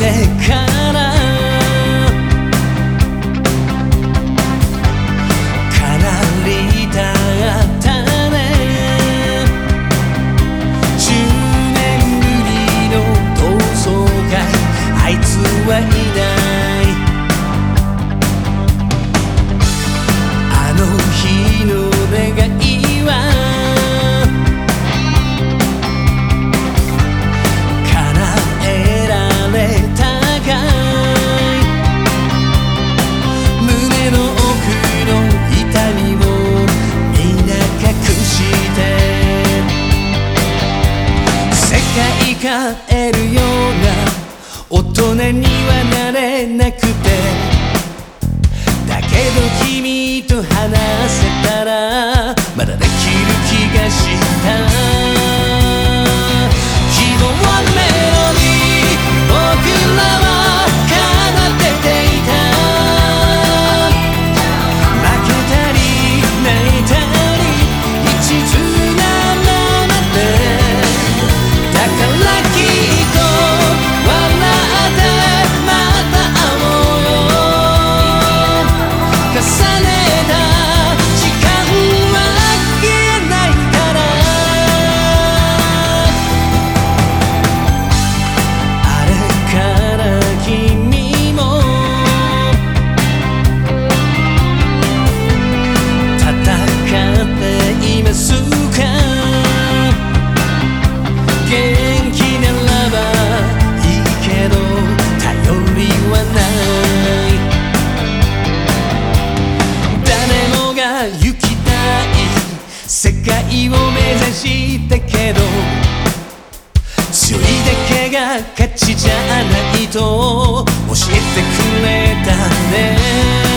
でかいかえるような大人にはなれなくて。だけど君としたけど強いだけが勝ちじゃないと教えてくれたね。